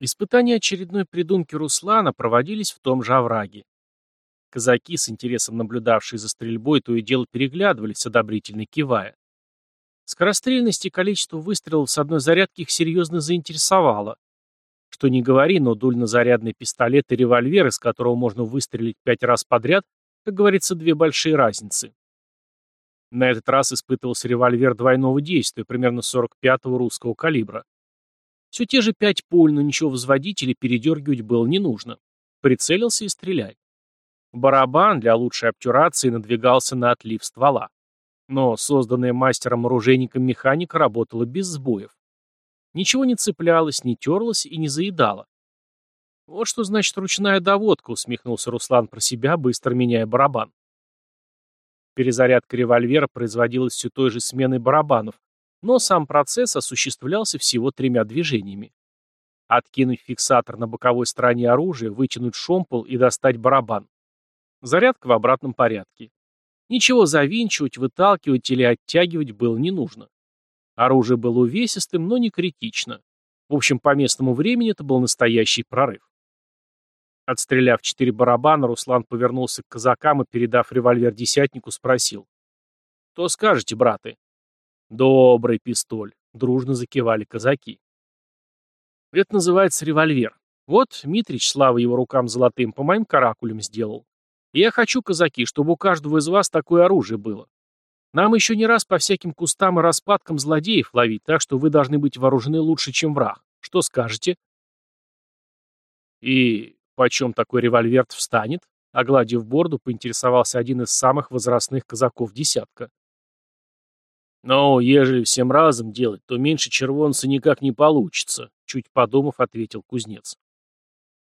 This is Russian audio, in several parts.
Испытания очередной придумки Руслана проводились в том же овраге. Казаки, с интересом наблюдавшие за стрельбой, то и дело переглядывались, одобрительно кивая. Скорострельность и количество выстрелов с одной зарядки их серьезно заинтересовало. Что не говори, но дульнозарядный пистолет и револьвер, из которого можно выстрелить пять раз подряд, как говорится, две большие разницы. На этот раз испытывался револьвер двойного действия, примерно 45-го русского калибра. Все те же пять пуль, но ничего взводить или передергивать было не нужно. Прицелился и стреляй. Барабан для лучшей обтюрации надвигался на отлив ствола. Но созданная мастером-оружейником механика работала без сбоев. Ничего не цеплялось, не терлось и не заедало. «Вот что значит ручная доводка», — усмехнулся Руслан про себя, быстро меняя барабан. Перезарядка револьвера производилась все той же сменой барабанов, но сам процесс осуществлялся всего тремя движениями. Откинуть фиксатор на боковой стороне оружия, вытянуть шомпол и достать барабан. Зарядка в обратном порядке. Ничего завинчивать, выталкивать или оттягивать было не нужно. Оружие было увесистым, но не критично. В общем, по местному времени это был настоящий прорыв. Отстреляв четыре барабана, Руслан повернулся к казакам и, передав револьвер десятнику, спросил. «Что скажете, браты?» «Добрый пистоль», — дружно закивали казаки. «Это называется револьвер. Вот Митрич, слава его рукам золотым, по моим каракулям сделал. Я хочу, казаки, чтобы у каждого из вас такое оружие было. Нам еще не раз по всяким кустам и распадкам злодеев ловить, так что вы должны быть вооружены лучше, чем враг. Что скажете?» «И почем такой револьвер встанет?» Огладив борду, поинтересовался один из самых возрастных казаков десятка. «Но, ежели всем разом делать, то меньше червонца никак не получится», — чуть подумав, ответил кузнец.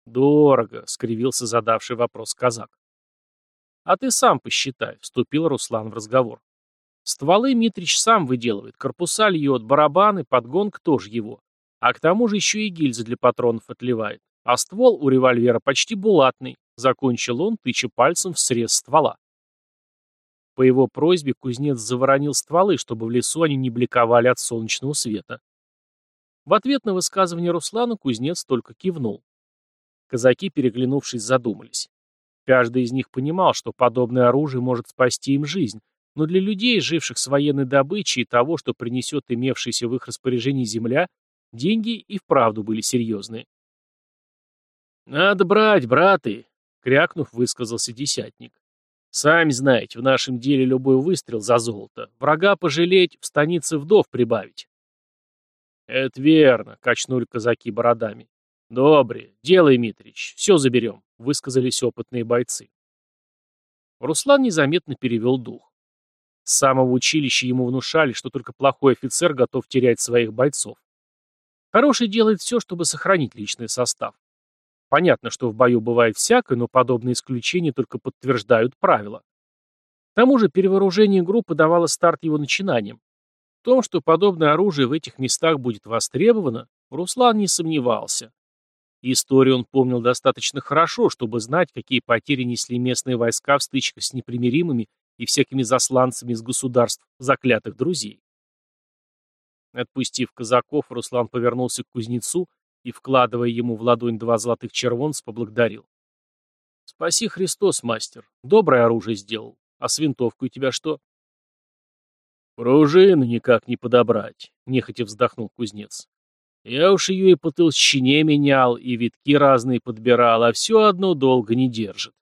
«Дорого», — скривился задавший вопрос казак. «А ты сам посчитай», — вступил Руслан в разговор. «Стволы Митрич сам выделывает, корпуса льет, барабаны, подгонка тоже его. А к тому же еще и гильзы для патронов отливает. А ствол у револьвера почти булатный», — закончил он, тыча пальцем в срез ствола. По его просьбе кузнец заворонил стволы, чтобы в лесу они не бликовали от солнечного света. В ответ на высказывание Руслана кузнец только кивнул. Казаки, переглянувшись, задумались. Каждый из них понимал, что подобное оружие может спасти им жизнь, но для людей, живших с военной добычей и того, что принесет имевшаяся в их распоряжении земля, деньги и вправду были серьезные. «Надо брать, браты!» — крякнув, высказался десятник. Сами знаете, в нашем деле любой выстрел за золото. Врага пожалеть, в станице вдов прибавить. Это верно, качнули казаки бородами. Добре, делай, Митрич, все заберем, высказались опытные бойцы. Руслан незаметно перевел дух. С самого училища ему внушали, что только плохой офицер готов терять своих бойцов. Хороший делает все, чтобы сохранить личный состав. Понятно, что в бою бывает всякое, но подобные исключения только подтверждают правила. К тому же перевооружение группы давало старт его начинаниям. В том, что подобное оружие в этих местах будет востребовано, Руслан не сомневался. Историю он помнил достаточно хорошо, чтобы знать, какие потери несли местные войска в стычках с непримиримыми и всякими засланцами из государств, заклятых друзей. Отпустив казаков, Руслан повернулся к кузнецу и, вкладывая ему в ладонь два золотых червонца, поблагодарил. «Спаси Христос, мастер. Доброе оружие сделал. А с винтовкой у тебя что?» «Пружину никак не подобрать», — нехотя вздохнул кузнец. «Я уж ее и по толщине менял, и витки разные подбирал, а все одно долго не держит».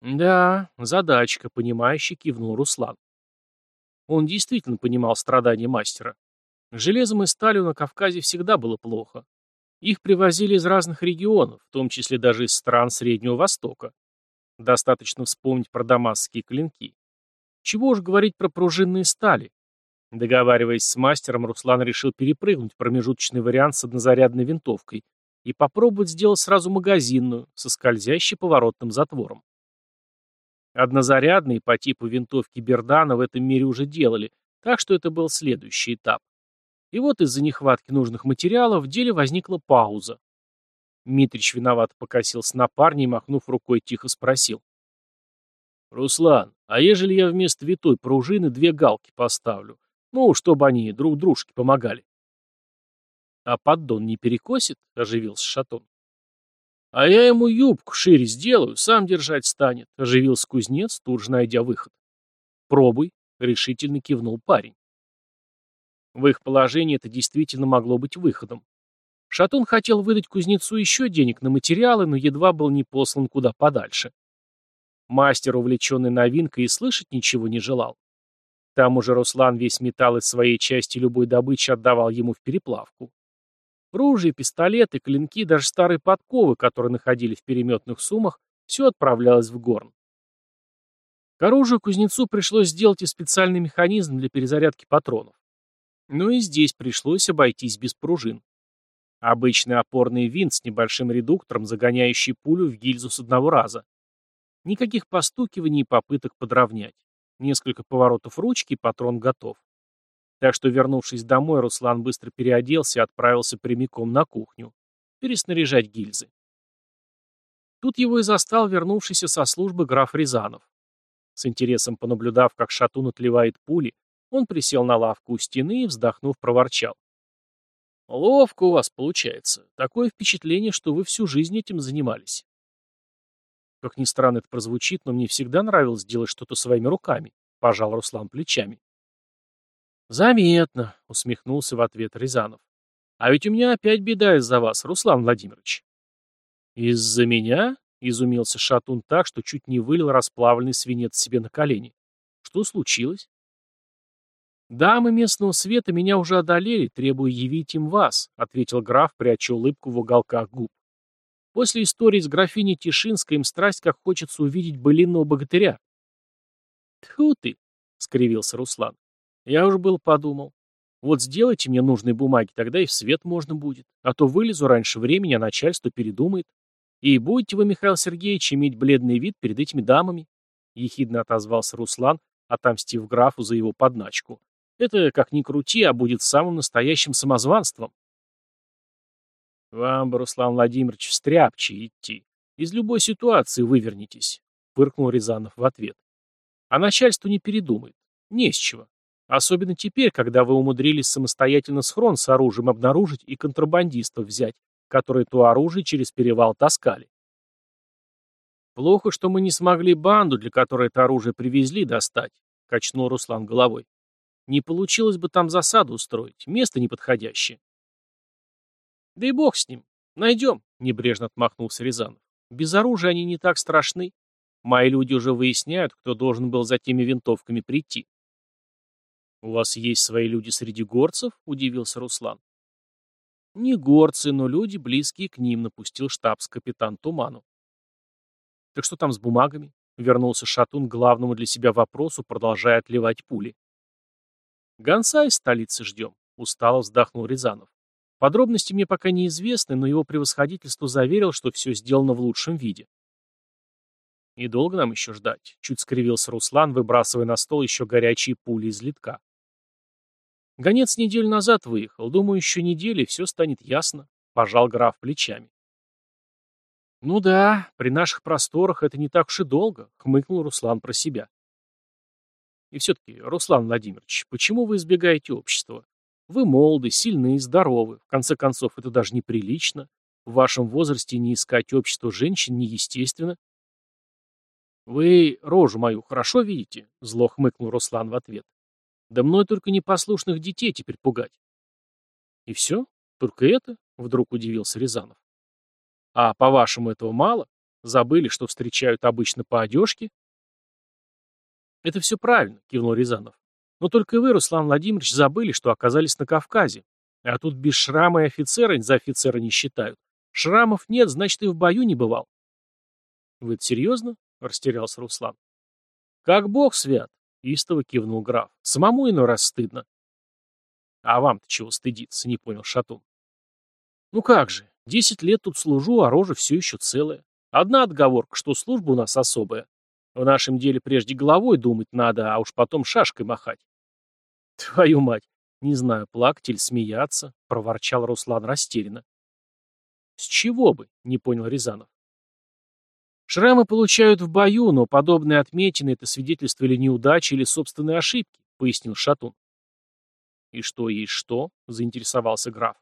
«Да, задачка», — понимающе кивнул Руслан. Он действительно понимал страдания мастера. Железом и сталью на Кавказе всегда было плохо. Их привозили из разных регионов, в том числе даже из стран Среднего Востока. Достаточно вспомнить про дамасские клинки. Чего уж говорить про пружинные стали. Договариваясь с мастером, Руслан решил перепрыгнуть промежуточный вариант с однозарядной винтовкой и попробовать сделать сразу магазинную, со скользящей поворотным затвором. Однозарядные по типу винтовки Бердана в этом мире уже делали, так что это был следующий этап. И вот из-за нехватки нужных материалов в деле возникла пауза. Митрич виновато покосился на парня и, махнув рукой, тихо спросил. «Руслан, а ежели я вместо витой пружины две галки поставлю? Ну, чтобы они друг дружке помогали?» А поддон не перекосит? Оживился Шатун. А я ему юбку шире сделаю, сам держать станет, оживился кузнец, тут же найдя выход. Пробуй, решительно кивнул парень. В их положении это действительно могло быть выходом. Шатун хотел выдать кузнецу еще денег на материалы, но едва был не послан куда подальше. Мастер, увлеченный новинкой, и слышать ничего не желал. К тому же Руслан весь металл из своей части любой добычи отдавал ему в переплавку. Ружья, пистолеты, клинки, даже старые подковы, которые находили в переметных суммах, все отправлялось в горн. К оружию кузнецу пришлось сделать и специальный механизм для перезарядки патронов. Но и здесь пришлось обойтись без пружин. Обычный опорный винт с небольшим редуктором, загоняющий пулю в гильзу с одного раза. Никаких постукиваний и попыток подровнять. Несколько поворотов ручки, патрон готов. Так что, вернувшись домой, Руслан быстро переоделся и отправился прямиком на кухню. Переснаряжать гильзы. Тут его и застал вернувшийся со службы граф Рязанов. С интересом понаблюдав, как шатун отливает пули, он присел на лавку у стены и, вздохнув, проворчал. Ловко у вас получается. Такое впечатление, что вы всю жизнь этим занимались. Как ни странно это прозвучит, но мне всегда нравилось делать что-то своими руками, пожал Руслан плечами. Заметно, усмехнулся в ответ Рязанов. А ведь у меня опять беда из-за вас, Руслан Владимирович. Из-за меня? Изумился Шатун так, что чуть не вылил расплавленный свинец себе на колени. Что случилось? «Дамы местного света меня уже одолели, требуя явить им вас», — ответил граф, пряча улыбку в уголках губ. «После истории с графиней Тишинской им страсть, как хочется увидеть былинного богатыря». «Тьфу ты!» — скривился Руслан. «Я уж был подумал. Вот сделайте мне нужные бумаги, тогда и в свет можно будет. А то вылезу раньше времени, а начальство передумает. И будете вы, Михаил Сергеевич, иметь бледный вид перед этими дамами?» Ехидно отозвался Руслан, отомстив графу за его подначку. Это, как ни крути, а будет самым настоящим самозванством. Вам бы, Руслан Владимирович, в стряпче идти. Из любой ситуации вывернитесь, — фыркнул Рязанов в ответ. А начальство не передумает. Не с чего. Особенно теперь, когда вы умудрились самостоятельно схрон с оружием обнаружить и контрабандистов взять, которые то оружие через перевал таскали. Плохо, что мы не смогли банду, для которой это оружие привезли, достать, — качнул Руслан головой. Не получилось бы там засаду устроить, место неподходящее. Да и бог с ним. Найдем, небрежно отмахнулся Рязанов. Без оружия они не так страшны. Мои люди уже выясняют, кто должен был за теми винтовками прийти. «У вас есть свои люди среди горцев?» — удивился Руслан. «Не горцы, но люди, близкие к ним», — напустил штабс-капитан Туману. «Так что там с бумагами?» — вернулся Шатун к главному для себя вопросу, продолжая отливать пули. «Гонца из столицы ждем», — устало вздохнул Рязанов. «Подробности мне пока неизвестны, но его превосходительство заверил, что все сделано в лучшем виде». «И долго нам еще ждать?» — чуть скривился Руслан, выбрасывая на стол еще горячие пули из литка. «Гонец неделю назад выехал. Думаю, еще недели, все станет ясно», — пожал граф плечами. «Ну да, при наших просторах это не так уж и долго», — хмыкнул Руслан про себя. И все-таки, Руслан Владимирович, почему вы избегаете общества? Вы молоды, сильны, здоровы. В конце концов, это даже неприлично. В вашем возрасте не искать общество женщин неестественно. «Вы рожу мою хорошо видите?» — зло хмыкнул Руслан в ответ. «Да мной только непослушных детей теперь пугать». «И все? Только это?» — вдруг удивился Рязанов. «А, по-вашему, этого мало? Забыли, что встречают обычно по одежке?» «Это все правильно», — кивнул Рязанов. «Но только вы, Руслан Владимирович, забыли, что оказались на Кавказе. А тут без шрама и офицера за офицера не считают. Шрамов нет, значит, и в бою не бывал». «Вы это серьезно?» — растерялся Руслан. «Как бог свят!» — истово кивнул граф. «Самому иной раз стыдно». «А вам-то чего стыдиться?» — не понял Шатун. «Ну как же, десять лет тут служу, а рожа все еще целая. Одна отговорка, что служба у нас особая. В нашем деле прежде головой думать надо, а уж потом шашкой махать. Твою мать, не знаю, плакать или смеяться, проворчал Руслан растерянно. С чего бы, не понял Рязанов. Шрамы получают в бою, но подобные отметины — это свидетельство или неудачи, или собственной ошибки, пояснил Шатун. И что есть что? заинтересовался граф.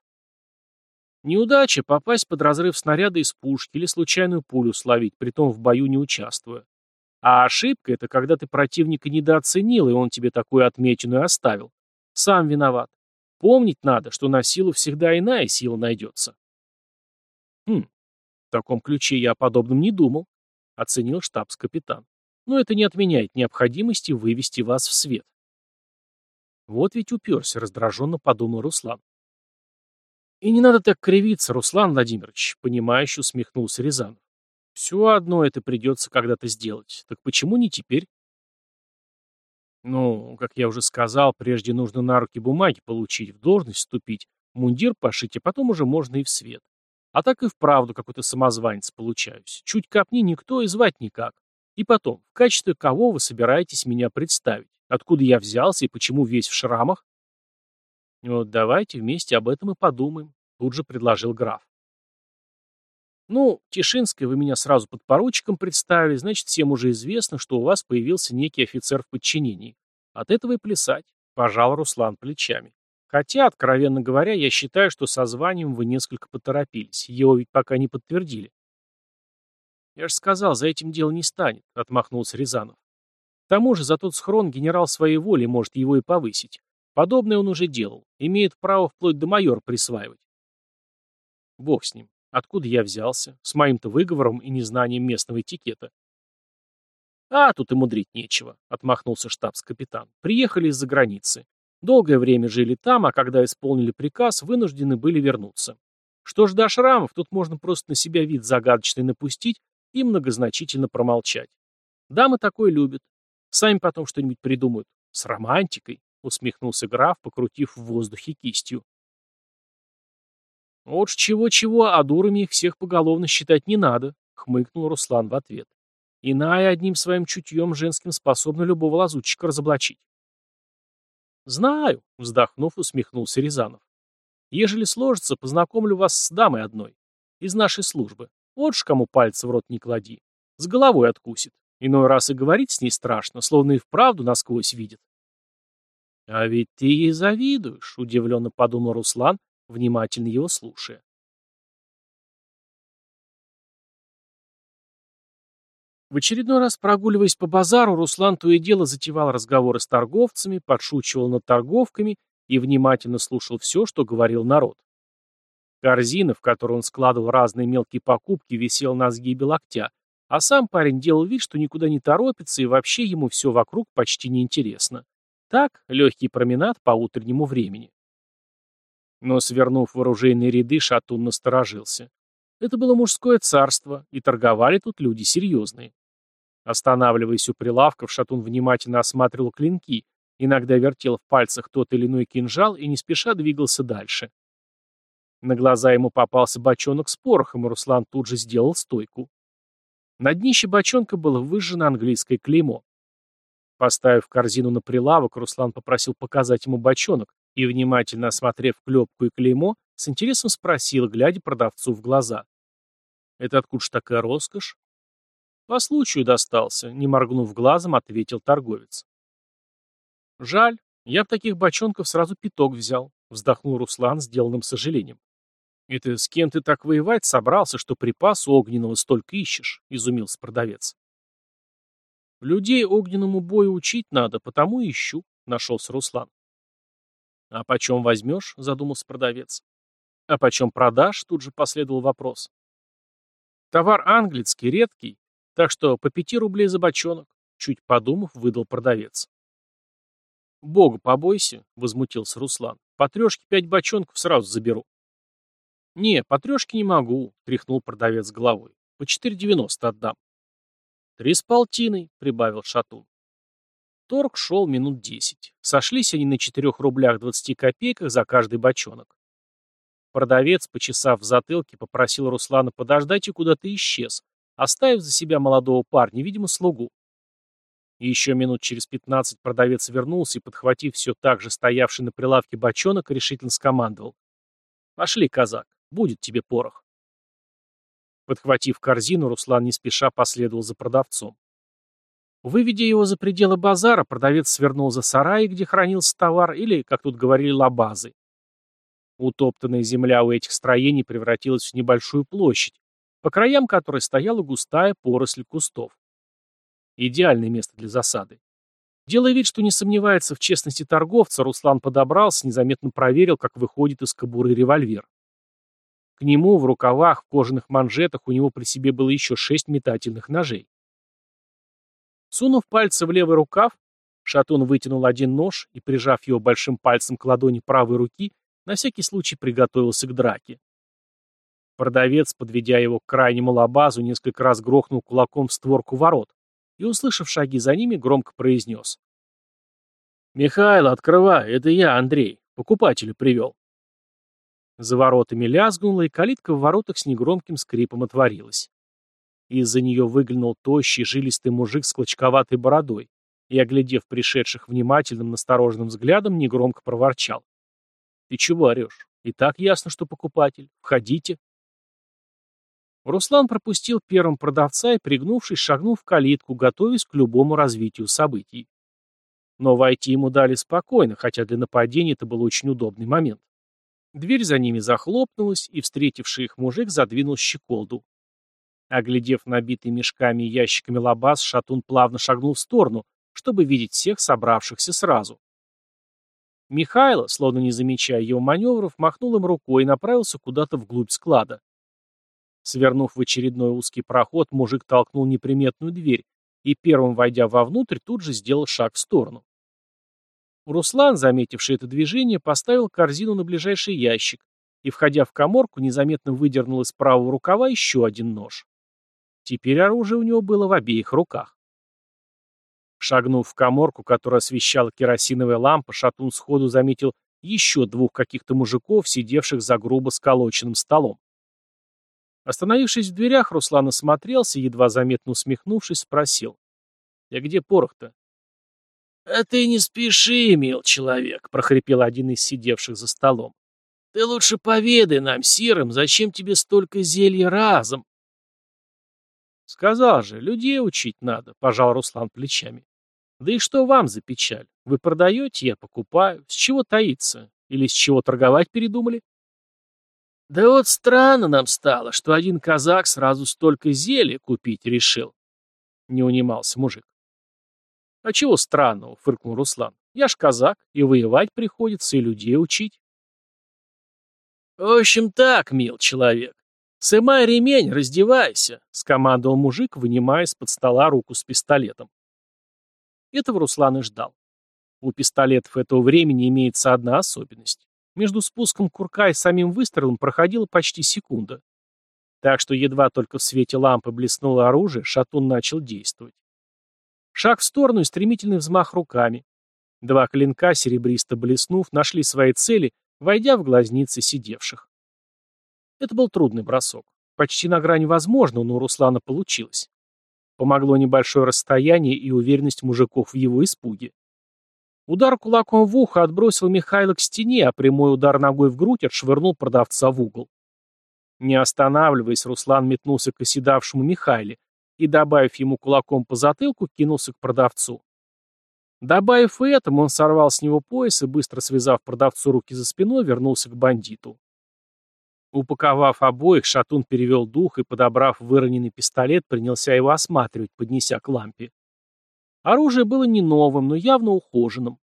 Неудача – попасть под разрыв снаряда из пушки или случайную пулю словить, притом в бою не участвуя. А ошибка – это когда ты противника недооценил, и он тебе такую отметину и оставил. Сам виноват. Помнить надо, что на силу всегда иная сила найдется. Хм, в таком ключе я о подобном не думал, оценил штабс-капитан. Но это не отменяет необходимости вывести вас в свет. Вот ведь уперся, раздраженно подумал Руслан. И не надо так кривиться, Руслан Владимирович, понимающе усмехнулся Рязанов. Все одно это придется когда-то сделать. Так почему не теперь? Ну, как я уже сказал, прежде нужно на руки бумаги получить, в должность вступить, мундир пошить, а потом уже можно и в свет. А так и вправду какой-то самозванец получаюсь. Чуть копни никто и звать никак. И потом, в качестве кого вы собираетесь меня представить? Откуда я взялся и почему весь в шрамах? Вот давайте вместе об этом и подумаем, тут же предложил граф. Ну, Тишинская вы меня сразу под поручиком представили, значит, всем уже известно, что у вас появился некий офицер в подчинении. От этого и плясать, пожал Руслан плечами. Хотя, откровенно говоря, я считаю, что со званием вы несколько поторопились. Его ведь пока не подтвердили. Я же сказал, за этим дело не станет, отмахнулся Рязанов. К тому же за тот схрон генерал своей воли может его и повысить. Подобное он уже делал. Имеет право вплоть до майора присваивать. Бог с ним. Откуда я взялся? С моим-то выговором и незнанием местного этикета. А, тут и мудрить нечего, отмахнулся штабс-капитан. Приехали из-за границы. Долгое время жили там, а когда исполнили приказ, вынуждены были вернуться. Что ж до шрамов, тут можно просто на себя вид загадочный напустить и многозначительно промолчать. Дамы такое любят. Сами потом что-нибудь придумают. С романтикой, усмехнулся граф, покрутив в воздухе кистью. Вот чего-чего, а дурами их всех поголовно считать не надо, хмыкнул Руслан в ответ. Иная одним своим чутьем женским способна любого лазутчика разоблачить. «Знаю», — вздохнув, усмехнулся Рязанов. «Ежели сложится, познакомлю вас с дамой одной. Из нашей службы. Вот ж кому пальцы в рот не клади. С головой откусит. Иной раз и говорить с ней страшно, словно и вправду насквозь видит». «А ведь ты ей завидуешь», — удивленно подумал Руслан, внимательно его слушая. В очередной раз прогуливаясь по базару, Руслан то и дело затевал разговоры с торговцами, подшучивал над торговками и внимательно слушал все, что говорил народ. Корзина, в которую он складывал разные мелкие покупки, висела на сгибе локтя, а сам парень делал вид, что никуда не торопится и вообще ему все вокруг почти неинтересно. Так, легкий променад по утреннему времени. Но, свернув в оружейные ряды, Шатун насторожился. Это было мужское царство, и торговали тут люди серьезные. Останавливаясь у прилавков, Шатун внимательно осматривал клинки, иногда вертел в пальцах тот или иной кинжал и не спеша двигался дальше. На глаза ему попался бочонок с порохом, и Руслан тут же сделал стойку. На днище бочонка было выжжено английское клеймо. Поставив корзину на прилавок, Руслан попросил показать ему бочонок и, внимательно осмотрев клепку и клеймо, с интересом спросил, глядя продавцу в глаза. «Это откуда ж такая роскошь?» «По случаю достался», — не моргнув глазом, ответил торговец. «Жаль, я в таких бочонков сразу пяток взял», — вздохнул Руслан с сделанным сожалением. «Это с кем ты так воевать собрался, что припас огненного столько ищешь?» — изумился продавец. «Людей огненному бою учить надо, потому и ищу», — нашелся Руслан. «А почем возьмешь?» — задумался продавец. «А почем продашь?» — тут же последовал вопрос. «Товар английский, редкий, так что по пяти рублей за бочонок, чуть подумав, выдал продавец. Бога побойся, возмутился Руслан. По трешке пять бочонков сразу заберу. Не, по трешке не могу, тряхнул продавец головой. По четыре девяносто отдам. Три с полтиной, прибавил Шатун. Торг шел минут десять. Сошлись они на четырех рублях двадцати копейках за каждый бочонок. Продавец, почесав в затылке, попросил Руслана подождать и куда-то исчез, оставив за себя молодого парня, видимо, слугу. Еще минут через пятнадцать продавец вернулся и, подхватив все так же стоявший на прилавке бочонок, решительно скомандовал. «Пошли, казак, будет тебе порох». Подхватив корзину, Руслан не спеша последовал за продавцом. Выведя его за пределы базара, продавец свернул за сарай, где хранился товар, или, как тут говорили, лабазы. Утоптанная земля у этих строений превратилась в небольшую площадь, по краям которой стояла густая поросль кустов. Идеальное место для засады. Делая вид, что не сомневается в честности торговца, Руслан подобрался, незаметно проверил, как выходит из кобуры револьвер. К нему в рукавах, в кожаных манжетах у него при себе было еще шесть метательных ножей. Сунув пальцы в левый рукав, Шатун вытянул один нож и, прижав его большим пальцем к ладони правой руки, на всякий случай приготовился к драке. Продавец, подведя его к крайнему лабазу, несколько раз грохнул кулаком в створку ворот и, услышав шаги за ними, громко произнес. «Михаил, открывай, это я, Андрей, покупателя привел». За воротами лязгнула, и калитка в воротах с негромким скрипом отворилась. Из-за нее выглянул тощий, жилистый мужик с клочковатой бородой и, оглядев пришедших внимательным, настороженным взглядом, негромко проворчал. «Ты чего орешь? И так ясно, что покупатель. Входите». Руслан пропустил первым продавца и, пригнувшись, шагнул в калитку, готовясь к любому развитию событий. Но войти ему дали спокойно, хотя для нападения это был очень удобный момент. Дверь за ними захлопнулась, и встретивший их мужик задвинул щеколду. Оглядев набитый мешками и ящиками лабаз, шатун плавно шагнул в сторону, чтобы видеть всех собравшихся сразу. Михайло, словно не замечая его маневров, махнул им рукой и направился куда-то вглубь склада. Свернув в очередной узкий проход, мужик толкнул неприметную дверь и, первым войдя вовнутрь, тут же сделал шаг в сторону. Руслан, заметивший это движение, поставил корзину на ближайший ящик и, входя в коморку, незаметно выдернул из правого рукава еще один нож. Теперь оружие у него было в обеих руках. Шагнув в коморку, которую освещала керосиновая лампа, Шатун сходу заметил еще двух каких-то мужиков, сидевших за грубо сколоченным столом. Остановившись в дверях, Руслан осмотрелся едва заметно усмехнувшись, спросил. «Я где порох-то?» «А ты не спеши, мил человек», — прохрипел один из сидевших за столом. «Ты лучше поведай нам, сирым, зачем тебе столько зелья разом?» «Сказал же, людей учить надо», — пожал Руслан плечами. «Да и что вам за печаль? Вы продаете, я покупаю. С чего таиться? Или с чего торговать передумали?» «Да вот странно нам стало, что один казак сразу столько зелья купить решил», — не унимался мужик. «А чего странного?» — фыркнул Руслан. «Я ж казак, и воевать приходится, и людей учить». «В общем так, мил человек, «Сымай ремень, раздевайся», — скомандовал мужик, вынимая из-под стола руку с пистолетом. Этого Руслан и ждал. У пистолетов этого времени имеется одна особенность. Между спуском курка и самим выстрелом проходила почти секунда. Так что едва только в свете лампы блеснуло оружие, шатун начал действовать. Шаг в сторону и стремительный взмах руками. Два клинка, серебристо блеснув, нашли свои цели, войдя в глазницы сидевших. Это был трудный бросок. Почти на грани возможного, но у Руслана получилось. Помогло небольшое расстояние и уверенность мужиков в его испуге. Удар кулаком в ухо отбросил Михайла к стене, а прямой удар ногой в грудь отшвырнул продавца в угол. Не останавливаясь, Руслан метнулся к оседавшему Михайле и, добавив ему кулаком по затылку, кинулся к продавцу. Добавив этому, он сорвал с него пояс и, быстро связав продавцу руки за спиной, вернулся к бандиту. Упаковав обоих, Шатун перевел дух и, подобрав выроненный пистолет, принялся его осматривать, поднеся к лампе. Оружие было не новым, но явно ухоженным.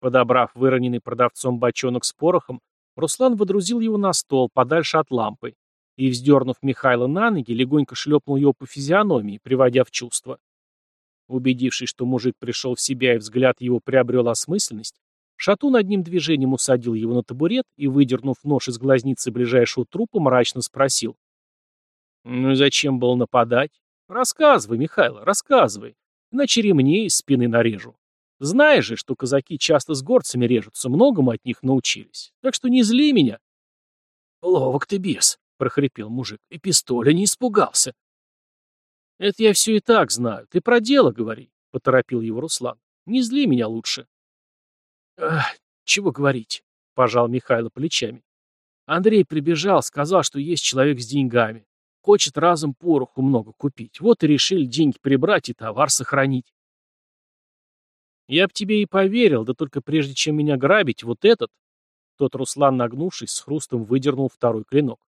Подобрав выроненный продавцом бочонок с порохом, Руслан водрузил его на стол, подальше от лампы, и, вздернув Михайла на ноги, легонько шлепнул его по физиономии, приводя в чувство. Убедившись, что мужик пришел в себя и взгляд его приобрел осмысленность, Шатун одним движением усадил его на табурет и, выдернув нож из глазницы ближайшего трупа, мрачно спросил. «Ну и зачем было нападать? Рассказывай, Михайло, рассказывай, иначе ремней из спины нарежу. Знаешь же, что казаки часто с горцами режутся, многому от них научились, так что не зли меня». «Ловок ты бес», — прохрипел мужик, — «и пистоля не испугался». «Это я все и так знаю, ты про дело говори», — поторопил его Руслан. «Не зли меня лучше». «Ах, чего говорить?» — пожал Михайло плечами. Андрей прибежал, сказал, что есть человек с деньгами. Хочет разом пороху много купить. Вот и решили деньги прибрать и товар сохранить. Я б тебе и поверил, да только прежде чем меня грабить, вот этот... тот Руслан, нагнувшись, с хрустом выдернул второй клинок.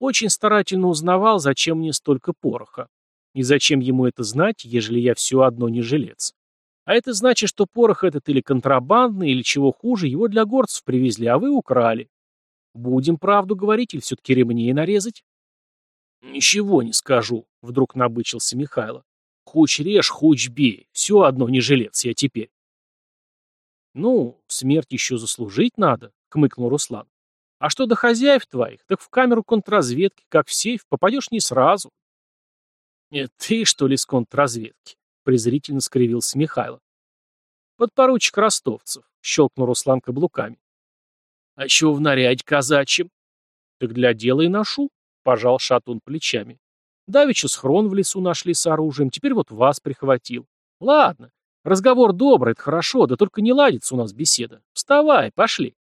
Очень старательно узнавал, зачем мне столько пороха. И зачем ему это знать, ежели я все одно не жилец. А это значит, что порох этот или контрабандный, или чего хуже, его для горцев привезли, а вы украли. Будем правду говорить или все-таки ремней нарезать? Ничего не скажу, вдруг набычился Михайло. Хуч режь, хуч бей. Все одно не жилец я теперь. Ну, смерть еще заслужить надо, хмыкнул Руслан. А что до хозяев твоих, так в камеру контрразведки, как в сейф, попадешь не сразу. Нет, ты, что ли, с контрразведки? Презрительно скривился Михайло. Подпоручик ростовцев, щелкнул Руслан каблуками. А чего в наряде казачьем? Так для дела и ношу, пожал шатун плечами. Давеча схрон в лесу нашли с оружием, теперь вот вас прихватил. Ладно, разговор добрый, это хорошо, да только не ладится у нас беседа. Вставай, пошли.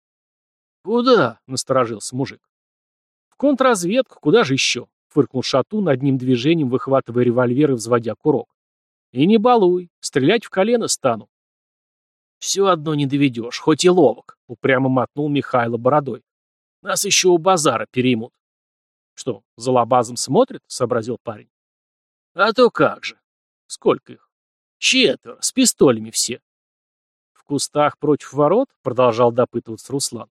«Куда?» — насторожился мужик. «В контрразведку, куда же еще?» — фыркнул Шатун, одним движением выхватывая револьвер и взводя курок. «И не балуй, стрелять в колено стану». «Все одно не доведешь, хоть и ловок», — упрямо мотнул Михайло бородой. «Нас еще у базара переймут». «Что, за лабазом смотрят?» — сообразил парень. «А то как же. Сколько их?» «Четверо, с пистолями все». «В кустах против ворот?» — продолжал допытываться Руслан.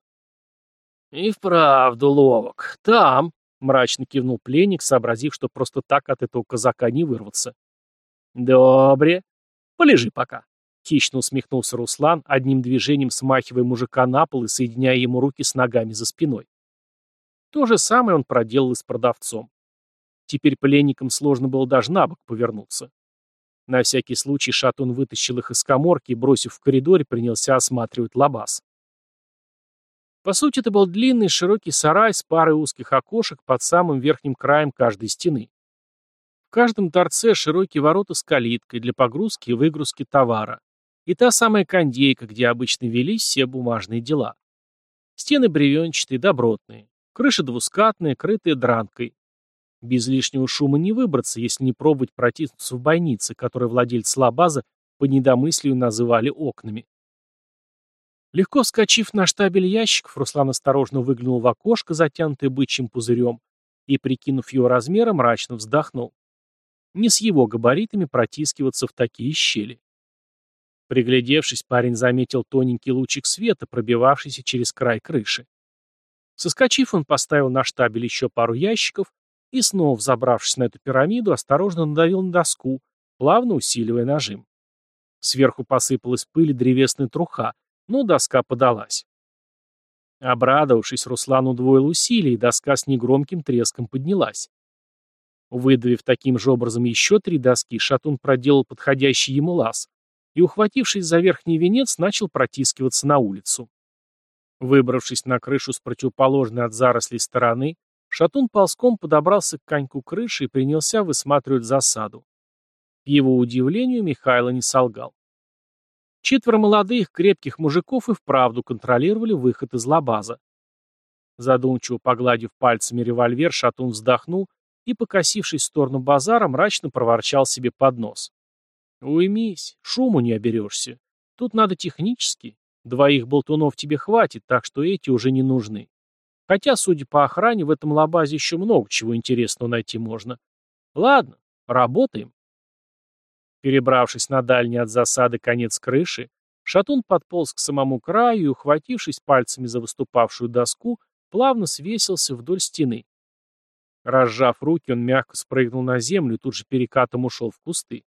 «И вправду ловок. Там!» — мрачно кивнул пленник, сообразив, что просто так от этого казака не вырваться. «Добре. Полежи пока». Хищно усмехнулся Руслан, одним движением смахивая мужика на пол и соединяя ему руки с ногами за спиной. То же самое он проделал и с продавцом. Теперь пленникам сложно было даже на бок повернуться. На всякий случай Шатун вытащил их из коморки и, бросив в коридоре, принялся осматривать лабаз. По сути, это был длинный широкий сарай с парой узких окошек под самым верхним краем каждой стены. Каждом торце широкие ворота с калиткой для погрузки и выгрузки товара. И та самая кондейка, где обычно велись все бумажные дела. Стены бревенчатые, добротные. Крыша двускатная, крытая дранкой. Без лишнего шума не выбраться, если не пробовать протиснуться в бойницы, которые владельцы лабаза по недомыслию называли окнами. Легко вскочив на штабель ящиков, Руслан осторожно выглянул в окошко, затянутое бычьим пузырем, и, прикинув его размером, мрачно вздохнул. Не с его габаритами протискиваться в такие щели. Приглядевшись, парень заметил тоненький лучик света, пробивавшийся через край крыши. Соскочив, он поставил на штабель еще пару ящиков и, снова взобравшись на эту пирамиду, осторожно надавил на доску, плавно усиливая нажим. Сверху посыпалась пыль и древесная труха, но доска подалась. Обрадовавшись, Руслан удвоил усилий, и доска с негромким треском поднялась. Выдавив таким же образом еще три доски, шатун проделал подходящий ему лаз и, ухватившись за верхний венец, начал протискиваться на улицу. Выбравшись на крышу с противоположной от зарослей стороны, шатун ползком подобрался к коньку крыши и принялся высматривать засаду. К его удивлению, Михайло не солгал. Четверо молодых, крепких мужиков и вправду контролировали выход из лабаза. Задумчиво погладив пальцами револьвер, шатун вздохнул и, покосившись в сторону базара, мрачно проворчал себе под нос. «Уймись, шуму не оберешься. Тут надо технически. Двоих болтунов тебе хватит, так что эти уже не нужны. Хотя, судя по охране, в этом лабазе еще много чего интересного найти можно. Ладно, работаем». Перебравшись на дальний от засады конец крыши, шатун подполз к самому краю и, ухватившись пальцами за выступавшую доску, плавно свесился вдоль стены. Разжав руки, он мягко спрыгнул на землю и тут же перекатом ушел в кусты.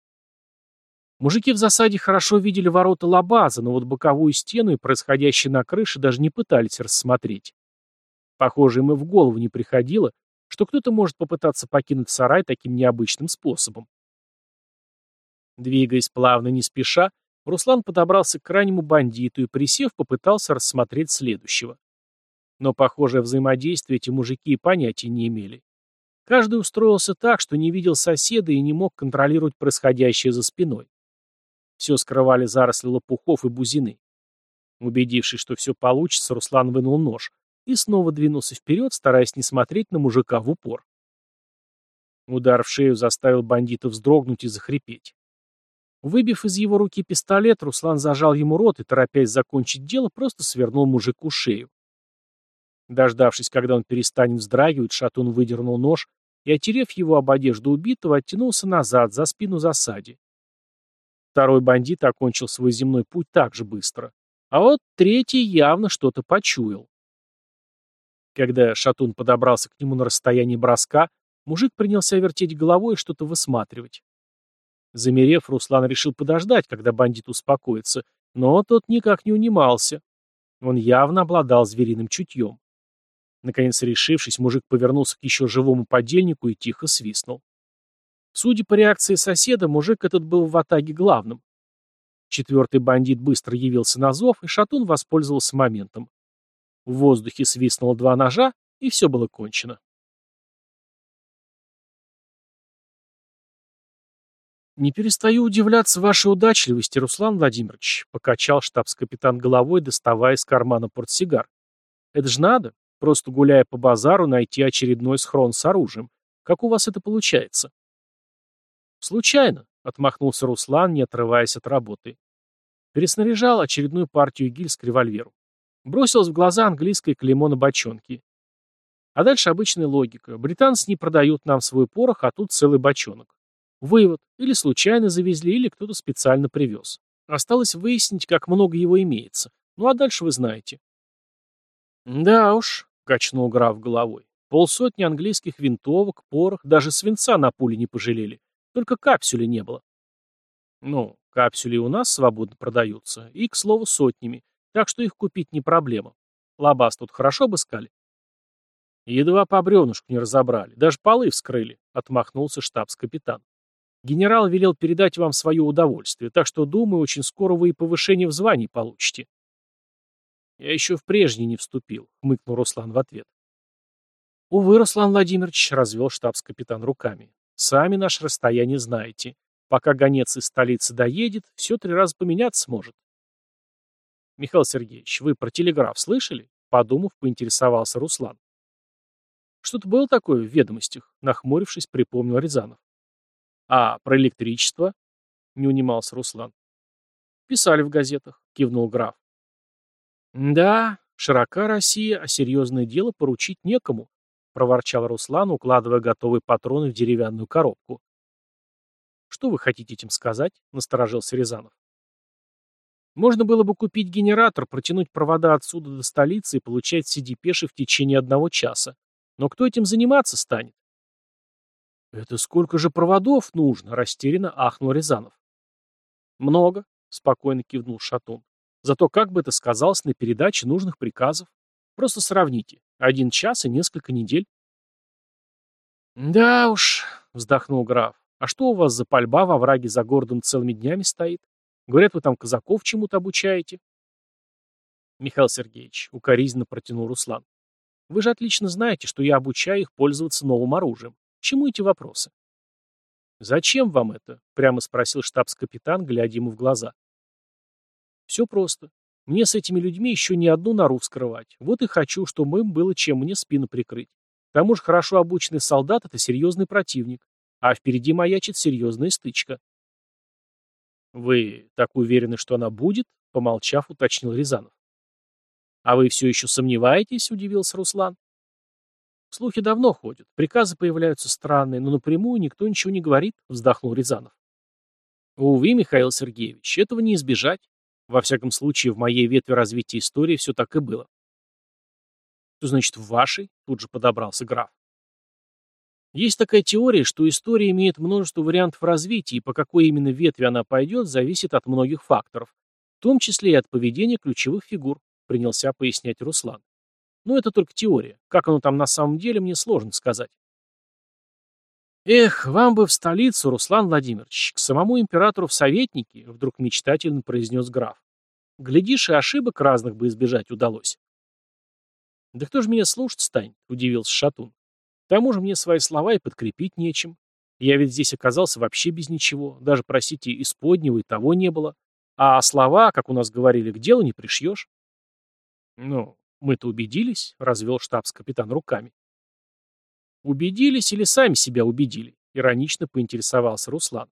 Мужики в засаде хорошо видели ворота лабаза, но вот боковую стену и происходящее на крыше даже не пытались рассмотреть. Похоже, им и в голову не приходило, что кто-то может попытаться покинуть сарай таким необычным способом. Двигаясь плавно не спеша, Руслан подобрался к крайнему бандиту и, присев, попытался рассмотреть следующего. Но похожее взаимодействие эти мужики и понятия не имели. Каждый устроился так, что не видел соседа и не мог контролировать происходящее за спиной. Все скрывали заросли лопухов и бузины. Убедившись, что все получится, Руслан вынул нож и снова двинулся вперед, стараясь не смотреть на мужика в упор. Удар в шею заставил бандита вздрогнуть и захрипеть. Выбив из его руки пистолет, Руслан зажал ему рот и, торопясь закончить дело, просто свернул мужику шею. Дождавшись, когда он перестанет вздрагивать, Шатун выдернул нож и, отерев его об одежду убитого, оттянулся назад, за спину засаде. Второй бандит окончил свой земной путь так же быстро. А вот третий явно что-то почуял. Когда Шатун подобрался к нему на расстоянии броска, мужик принялся вертеть головой и что-то высматривать. Замерев, Руслан решил подождать, когда бандит успокоится, но тот никак не унимался. Он явно обладал звериным чутьем. Наконец решившись, мужик повернулся к еще живому подельнику и тихо свистнул. Судя по реакции соседа, мужик этот был в атаге главным. Четвертый бандит быстро явился на зов, и Шатун воспользовался моментом. В воздухе свистнуло два ножа, и все было кончено. «Не перестаю удивляться вашей удачливости, Руслан Владимирович», — покачал штабс-капитан головой, доставая из кармана портсигар. «Это же надо, просто гуляя по базару, найти очередной схрон с оружием. Как у вас это получается?» «Случайно», — отмахнулся Руслан, не отрываясь от работы. Переснаряжал очередную партию гильз к револьверу. Бросилось в глаза английское клеймо на бочонке. А дальше обычная логика. Британцы не продают нам свой порох, а тут целый бочонок. Вывод. Или случайно завезли, или кто-то специально привез. Осталось выяснить, как много его имеется. Ну а дальше вы знаете. Да уж, качнул граф головой. Полсотни английских винтовок, порох, даже свинца на пули не пожалели. Только капсюли не было. Ну, капсюли у нас свободно продаются, и, к слову, сотнями, так что их купить не проблема. Лабаз тут хорошо обыскали? Едва по бревнушку не разобрали, даже полы вскрыли, отмахнулся штабс-капитан. Генерал велел передать вам свое удовольствие, так что, думаю, очень скоро вы и повышение в звании получите. Я еще в прежний не вступил, хмыкнул Руслан в ответ. Увы, Руслан Владимирович, развел штабс-капитан руками. Сами наше расстояние знаете. Пока гонец из столицы доедет, все три раза поменяться может. Михаил Сергеевич, вы про телеграф слышали? Подумав, поинтересовался Руслан. Что-то было такое в ведомостях, нахмурившись, припомнил Рязанов. А про электричество? Не унимался Руслан. Писали в газетах, кивнул граф. Да, широка Россия, а серьезное дело поручить некому, — проворчал Руслан, укладывая готовые патроны в деревянную коробку. «Что вы хотите этим сказать?» — насторожился Рязанов. «Можно было бы купить генератор, протянуть провода отсюда до столицы и получать все депеши в течение одного часа. Но кто этим заниматься станет?» «Это сколько же проводов нужно?» — растерянно ахнул Рязанов. «Много», — спокойно кивнул Шатун. «Зато как бы это сказалось на передаче нужных приказов? Просто сравните. Один час и несколько недель. «Да уж», — вздохнул граф, — «а что у вас за пальба во враге за городом целыми днями стоит? Говорят, вы там казаков чему-то обучаете?» Михаил Сергеевич укоризненно протянул Руслан. «Вы же отлично знаете, что я обучаю их пользоваться новым оружием. чему эти вопросы?» «Зачем вам это?» — прямо спросил штабс-капитан, глядя ему в глаза. «Все просто. Мне с этими людьми еще не одну нору вскрывать. Вот и хочу, чтобы им было чем мне спину прикрыть. К тому же хорошо обученный солдат — это серьезный противник. А впереди маячит серьезная стычка. «Вы так уверены, что она будет?» — помолчав, уточнил Рязанов. «А вы все еще сомневаетесь?» — удивился Руслан. «Слухи давно ходят. Приказы появляются странные, но напрямую никто ничего не говорит», — вздохнул Рязанов. «Увы, Михаил Сергеевич, этого не избежать. Во всяком случае, в моей ветви развития истории все так и было. Что значит в вашей? Тут же подобрался граф. Есть такая теория, что история имеет множество вариантов развития, и по какой именно ветви она пойдет, зависит от многих факторов, в том числе и от поведения ключевых фигур, принялся пояснять Руслан. Но это только теория. Как оно там на самом деле, мне сложно сказать. «Эх, вам бы в столицу, Руслан Владимирович, к самому императору в советники», вдруг мечтательно произнес граф. «Глядишь, и ошибок разных бы избежать удалось». «Да кто же меня слушать станет?» — удивился Шатун. «К тому же мне свои слова и подкрепить нечем. Я ведь здесь оказался вообще без ничего, даже, простите, исподнего и того не было. А слова, как у нас говорили, к делу не пришьешь». «Ну, мы-то убедились», — развел штабс-капитан руками. «Убедились или сами себя убедили?» — иронично поинтересовался Руслан.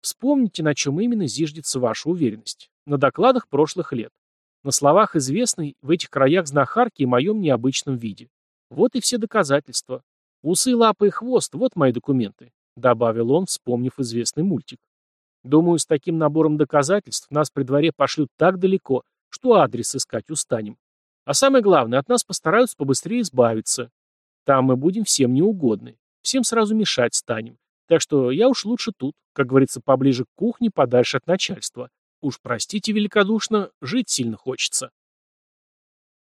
«Вспомните, на чем именно зиждется ваша уверенность. На докладах прошлых лет. На словах известный в этих краях знахарки и моем необычном виде. Вот и все доказательства. Усы, лапы и хвост – вот мои документы», – добавил он, вспомнив известный мультик. «Думаю, с таким набором доказательств нас при дворе пошлют так далеко, что адрес искать устанем. А самое главное, от нас постараются побыстрее избавиться. Там мы будем всем неугодны. Всем сразу мешать станем. Так что я уж лучше тут, как говорится, поближе к кухне, подальше от начальства. Уж простите великодушно, жить сильно хочется.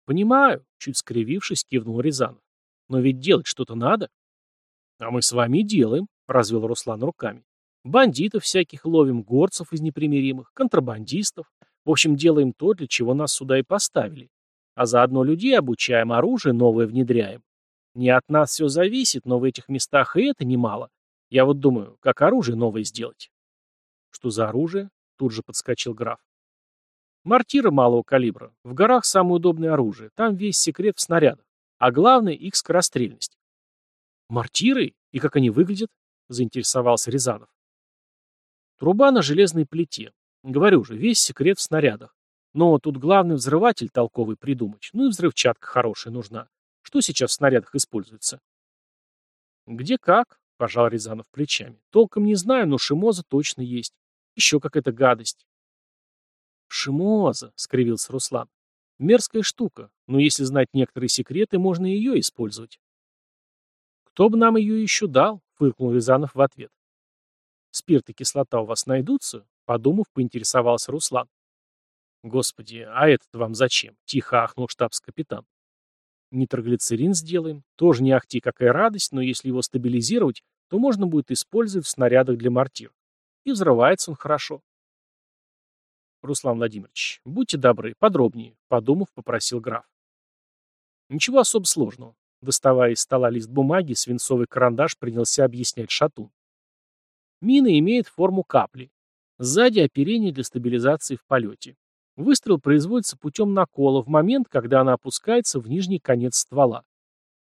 Понимаю, чуть скривившись, кивнул Рязанов. Но ведь делать что-то надо. А мы с вами делаем, развел Руслан руками. Бандитов всяких ловим, горцев из непримиримых, контрабандистов. В общем, делаем то, для чего нас сюда и поставили. А заодно людей обучаем, оружие новое внедряем. Не от нас все зависит, но в этих местах и это немало. Я вот думаю, как оружие новое сделать. Что за оружие? Тут же подскочил граф. Мортира малого калибра. В горах самое удобное оружие. Там весь секрет в снарядах. А главное их скорострельность. Мортиры? И как они выглядят? Заинтересовался Рязанов. Труба на железной плите. Говорю же, весь секрет в снарядах. Но тут главный взрыватель толковый придумать. Ну и взрывчатка хорошая нужна. Что сейчас в снарядах используется? Где как, пожал Рязанов плечами. Толком не знаю, но шимоза точно есть. Еще какая-то гадость. Шимоза, скривился Руслан. Мерзкая штука, но если знать некоторые секреты, можно ее использовать. Кто бы нам ее еще дал? Фыркнул Рязанов в ответ. Спирт и кислота у вас найдутся? Подумав, поинтересовался Руслан. Господи, а этот вам зачем? Тихо ахнул штабс-капитан. Нитроглицерин сделаем. Тоже не ахти какая радость, но если его стабилизировать, то можно будет использовать в снарядах для мортир. И взрывается он хорошо. Руслан Владимирович, будьте добры, подробнее, подумав, попросил граф. Ничего особо сложного. Доставая из стола лист бумаги, свинцовый карандаш принялся объяснять шатун. Мина имеет форму капли. Сзади оперение для стабилизации в полете. Выстрел производится путем накола в момент, когда она опускается в нижний конец ствола.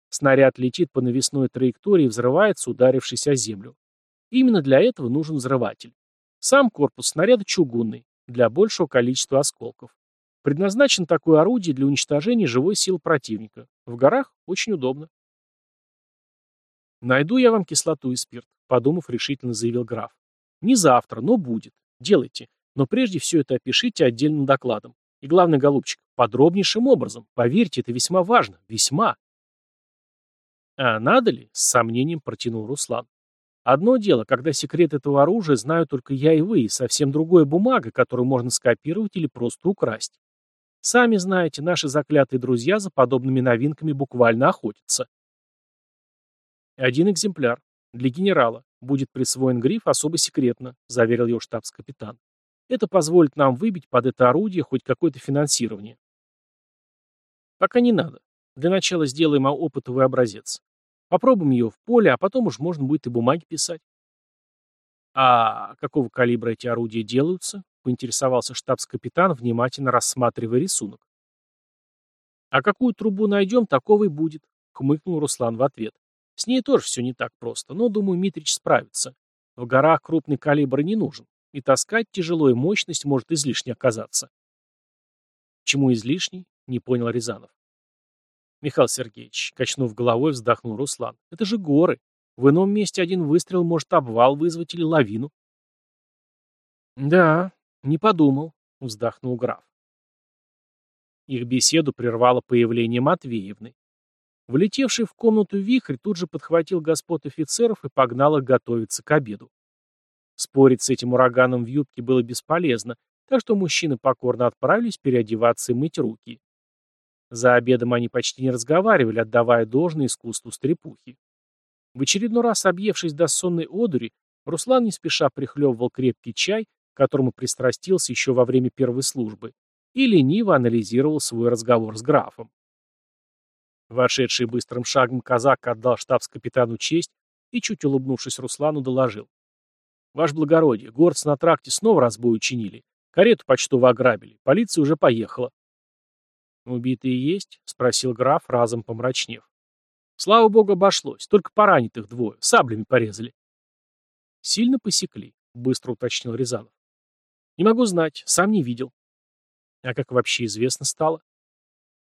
Снаряд летит по навесной траектории и взрывается, ударившись о землю. Именно для этого нужен взрыватель. Сам корпус снаряда чугунный, для большего количества осколков. Предназначен такое орудие для уничтожения живой силы противника. В горах очень удобно. «Найду я вам кислоту и спирт», — подумав, решительно заявил граф. «Не завтра, но будет. Делайте. Но прежде все это опишите отдельным докладом. И главное, голубчик, подробнейшим образом. Поверьте, это весьма важно. Весьма. А надо ли? С сомнением протянул Руслан. Одно дело, когда секрет этого оружия знаю только я и вы, и совсем другое бумага, которую можно скопировать или просто украсть. Сами знаете, наши заклятые друзья за подобными новинками буквально охотятся. Один экземпляр. Для генерала. Будет присвоен гриф особо секретно, заверил его штабс-капитан. Это позволит нам выбить под это орудие хоть какое-то финансирование. Пока не надо. Для начала сделаем опытовый образец. Попробуем ее в поле, а потом уж можно будет и бумаги писать. А какого калибра эти орудия делаются? Поинтересовался штабс-капитан, внимательно рассматривая рисунок. А какую трубу найдем, такого и будет, хмыкнул Руслан в ответ. С ней тоже все не так просто, но, думаю, Митрич справится. В горах крупный калибр не нужен. И таскать тяжело, и мощность может излишне оказаться. Чему излишний? Не понял Рязанов. Михаил Сергеевич, качнув головой, вздохнул Руслан. Это же горы. В ином месте один выстрел может обвал вызвать или лавину. Да, не подумал, вздохнул граф. Их беседу прервало появление Матвеевны. Влетевший в комнату вихрь тут же подхватил господ офицеров и погнал их готовиться к обеду. Спорить с этим ураганом в юбке было бесполезно, так что мужчины покорно отправились переодеваться и мыть руки. За обедом они почти не разговаривали, отдавая должное искусству стрепухи. В очередной раз объевшись до сонной одури, Руслан не спеша прихлебывал крепкий чай, к которому пристрастился еще во время первой службы, и лениво анализировал свой разговор с графом. Вошедший быстрым шагом казак отдал штабс-капитану честь и, чуть улыбнувшись Руслану, доложил. «Ваше благородие, горцы на тракте снова разбой учинили. Карету почтово ограбили. Полиция уже поехала». «Убитые есть?» — спросил граф, разом помрачнев. «Слава богу, обошлось. Только поранитых двое. Саблями порезали». «Сильно посекли?» — быстро уточнил Рязанов. «Не могу знать. Сам не видел». А как вообще известно стало?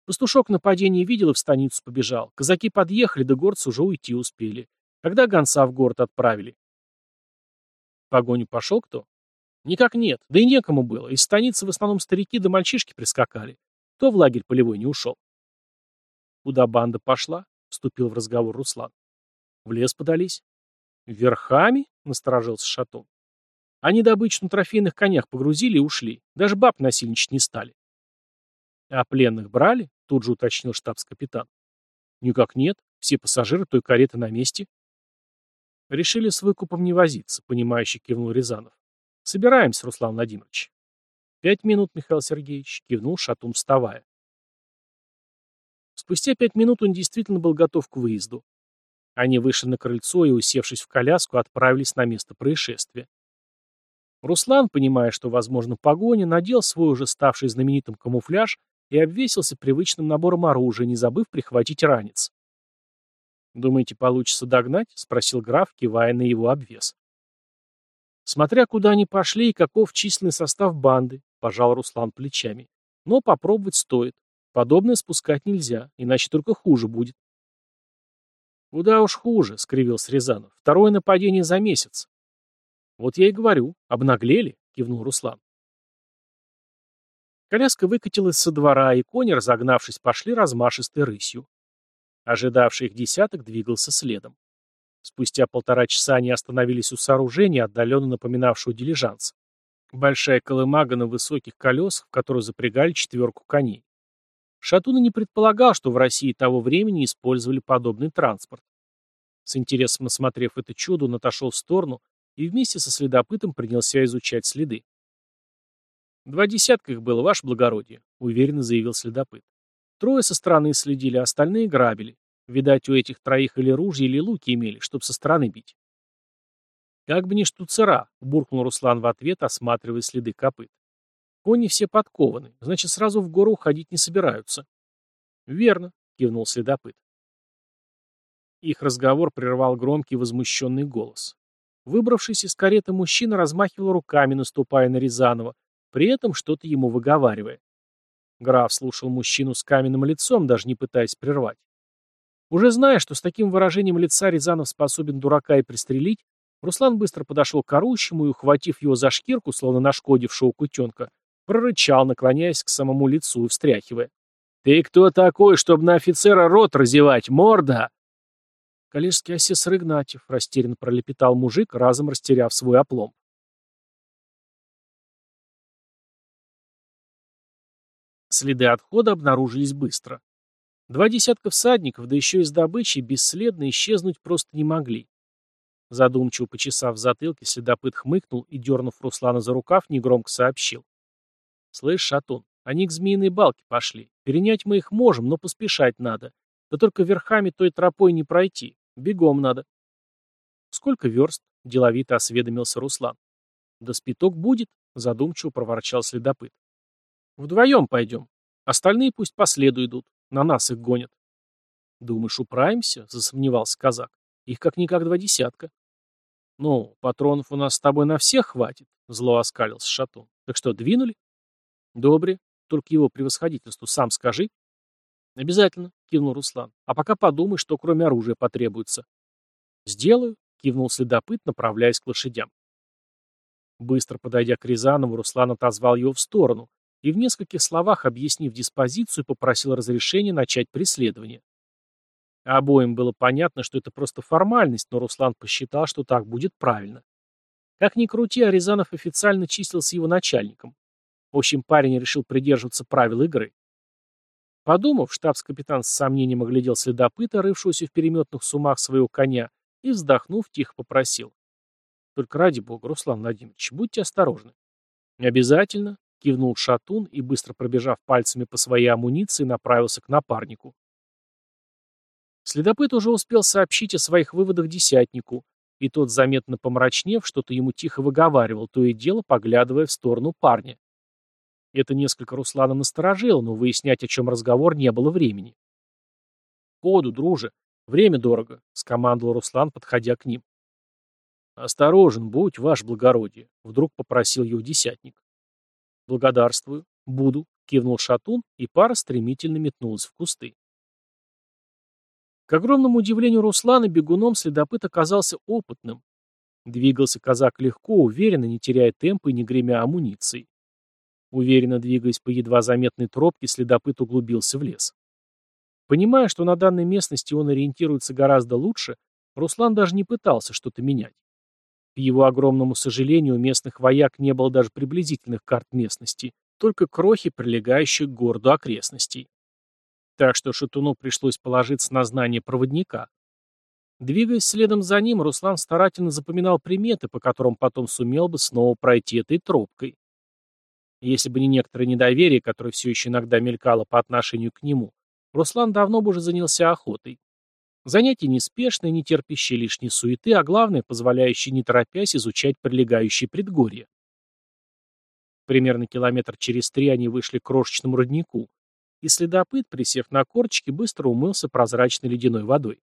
Пастушок нападение видел и в станицу побежал. Казаки подъехали, да горцы уже уйти успели. Когда гонца в город отправили? В погоню пошел кто? Никак нет, да и некому было. Из станицы в основном старики да мальчишки прискакали. Кто в лагерь полевой не ушел? Куда банда пошла? Вступил в разговор Руслан. В лес подались. Верхами? Насторожился Шатун. Они добычу на трофейных конях погрузили и ушли. Даже баб насильничать не стали. А пленных брали? Тут же уточнил штабс-капитан. Никак нет. Все пассажиры той кареты на месте. Решили с выкупом не возиться, понимающе кивнул Рязанов. Собираемся, Руслан Владимирович. Пять минут, Михаил Сергеевич, кивнул Шатун, вставая. Спустя пять минут он действительно был готов к выезду. Они вышли на крыльцо и, усевшись в коляску, отправились на место происшествия. Руслан, понимая, что возможно погоня, надел свой уже ставший знаменитым камуфляж и обвесился привычным набором оружия, не забыв прихватить ранец. «Думаете, получится догнать?» — спросил граф, кивая на его обвес. «Смотря куда они пошли и каков численный состав банды», — пожал Руслан плечами. «Но попробовать стоит. Подобное спускать нельзя, иначе только хуже будет». «Куда уж хуже», — скривился Рязанов. «Второе нападение за месяц». «Вот я и говорю. Обнаглели?» — кивнул Руслан. Коляска выкатилась со двора, и кони, разогнавшись, пошли размашистой рысью. Ожидавший их десяток двигался следом. Спустя полтора часа они остановились у сооружения, отдаленно напоминавшего дилижанс. Большая колымага на высоких колесах, в которую запрягали четверку коней. Шатуна не предполагал, что в России того времени использовали подобный транспорт. С интересом осмотрев это чудо, он отошел в сторону и вместе со следопытом принялся изучать следы. «Два десятка их было, ваше благородие», — уверенно заявил следопыт. «Трое со стороны следили, а остальные грабили. Видать, у этих троих или ружья, или луки имели, чтоб со стороны бить». «Как бы ни штуцера», — буркнул Руслан в ответ, осматривая следы копыт. «Кони все подкованы, значит, сразу в гору уходить не собираются». «Верно», — кивнул следопыт. Их разговор прервал громкий возмущенный голос. Выбравшись из кареты мужчина размахивал руками, наступая на Рязанова, при этом что-то ему выговаривая. Граф слушал мужчину с каменным лицом, даже не пытаясь прервать. Уже зная, что с таким выражением лица Рязанов способен дурака и пристрелить, Руслан быстро подошел к орущему и, ухватив его за шкирку, словно нашкодившего кутенка, прорычал, наклоняясь к самому лицу и встряхивая. «Ты кто такой, чтобы на офицера рот разевать, морда?» Коллежский асессор Игнатьев, растерянно пролепетал мужик, разом растеряв свой оплом. Следы отхода обнаружились быстро. Два десятка всадников, да еще и с добычей, бесследно исчезнуть просто не могли. Задумчиво почесав затылки, следопыт хмыкнул и, дернув Руслана за рукав, негромко сообщил. «Слышь, Шатун, они к змеиной балке пошли. Перенять мы их можем, но поспешать надо. Да только верхами той тропой не пройти. Бегом надо». «Сколько верст?» — деловито осведомился Руслан. «Да спиток будет», — задумчиво проворчал следопыт. Вдвоем пойдем. Остальные пусть по следу идут. На нас их гонят. Думаешь, управимся? Засомневался казак. Их как-никак два десятка. Ну, патронов у нас с тобой на всех хватит, зло оскалился Шатун. Так что, двинули? Добре. Только его превосходительству сам скажи. Обязательно, кивнул Руслан. А пока подумай, что кроме оружия потребуется. Сделаю, кивнул следопыт, направляясь к лошадям. Быстро подойдя к Рязанову, Руслан отозвал его в сторону, и в нескольких словах, объяснив диспозицию, попросил разрешения начать преследование. Обоим было понятно, что это просто формальность, но Руслан посчитал, что так будет правильно. Как ни крути, а Рязанов официально числился его начальником. В общем, парень решил придерживаться правил игры. Подумав, штабс-капитан с сомнением оглядел следопыта, рывшегося в переметных сумах своего коня, и, вздохнув, тихо попросил. «Только ради бога, Руслан Владимирович, будьте осторожны». «Обязательно», Кивнул Шатун и, быстро пробежав пальцами по своей амуниции, направился к напарнику. Следопыт уже успел сообщить о своих выводах десятнику, и тот, заметно помрачнев, что-то ему тихо выговаривал, то и дело поглядывая в сторону парня. Это несколько Руслана насторожило, но выяснять, о чем разговор, не было времени. «Ходу, друже, время дорого», — скомандовал Руслан, подходя к ним. «Осторожен будь, ваше благородие», — вдруг попросил его десятник. «Благодарствую. Буду», — кивнул Шатун, и пара стремительно метнулась в кусты. К огромному удивлению Руслана, бегуном следопыт оказался опытным. Двигался казак легко, уверенно, не теряя темпа и не гремя амуницией. Уверенно двигаясь по едва заметной тропке, следопыт углубился в лес. Понимая, что на данной местности он ориентируется гораздо лучше, Руслан даже не пытался что-то менять. К его огромному сожалению, у местных вояк не было даже приблизительных карт местности, только крохи, прилегающих к городу окрестностей. Так что Шатуну пришлось положиться на знание проводника. Двигаясь следом за ним, Руслан старательно запоминал приметы, по которым потом сумел бы снова пройти этой тропкой. Если бы не некоторое недоверие, которое все еще иногда мелькало по отношению к нему, Руслан давно бы уже занялся охотой. Занятие неспешное, не терпящее лишней суеты, а главное, позволяющее не торопясь изучать прилегающие предгорья. Примерно километр через три они вышли к крошечному роднику, и следопыт, присев на корчики, быстро умылся прозрачной ледяной водой.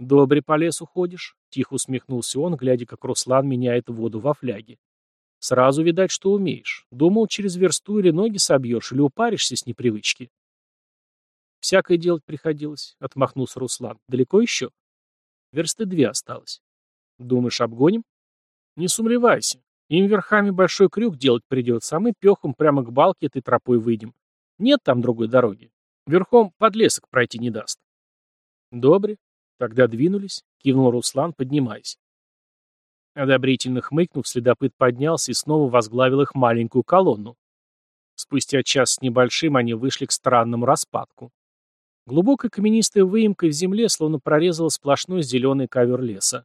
«Добре по лесу ходишь», — тихо усмехнулся он, глядя, как Руслан меняет воду во фляге. «Сразу видать, что умеешь. Думал, через версту или ноги собьешь, или упаришься с непривычки». «Всякое делать приходилось», — отмахнулся Руслан. «Далеко еще?» «Версты две осталось». «Думаешь, обгоним?» «Не сумлевайся. Им верхами большой крюк делать придется, а мы пехом прямо к балке этой тропой выйдем. Нет там другой дороги. Верхом подлесок пройти не даст». «Добре. Тогда двинулись», — кивнул Руслан, поднимаясь. Одобрительно хмыкнув, следопыт поднялся и снова возглавил их маленькую колонну. Спустя час с небольшим они вышли к странному распадку. Глубокой каменистой выемкой в земле словно прорезала сплошной зеленый ковер леса.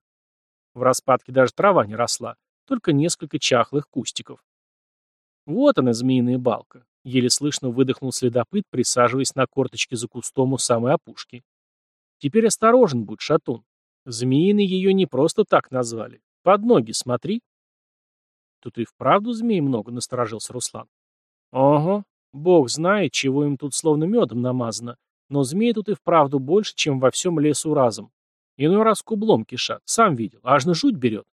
В распадке даже трава не росла, только несколько чахлых кустиков. Вот она, змеиная балка. Еле слышно выдохнул следопыт, присаживаясь на корточке за кустом у самой опушки. Теперь осторожен будь, шатун. Змеиной ее не просто так назвали. Под ноги смотри. Тут и вправду змей много, насторожился Руслан. Ого, бог знает, чего им тут словно медом намазано. Но змей тут и вправду больше, чем во всем лесу разом. Иной раз кублом кишат, сам видел, аж на жуть берет.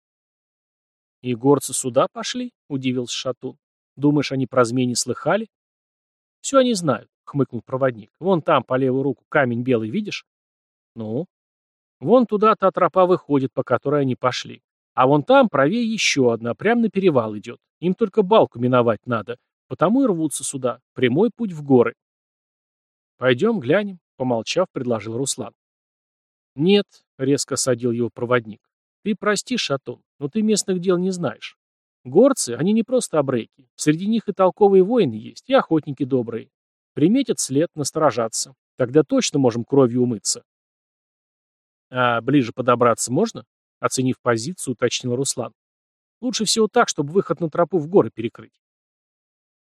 «И горцы сюда пошли?» — удивился Шатун. «Думаешь, они про змей не слыхали?» «Все они знают», — хмыкнул проводник. «Вон там, по левую руку, камень белый, видишь?» «Ну?» «Вон туда та тропа выходит, по которой они пошли. А вон там правее еще одна, прямо на перевал идет. Им только балку миновать надо, потому и рвутся сюда. Прямой путь в горы». «Пойдем, глянем», — помолчав, предложил Руслан. «Нет», — резко садил его проводник. «Ты прости, Шатун, но ты местных дел не знаешь. Горцы, они не просто обрейки. Среди них и толковые воины есть, и охотники добрые. Приметят след, насторожаться. Тогда точно можем кровью умыться». «А ближе подобраться можно?» — оценив позицию, уточнил Руслан. «Лучше всего так, чтобы выход на тропу в горы перекрыть».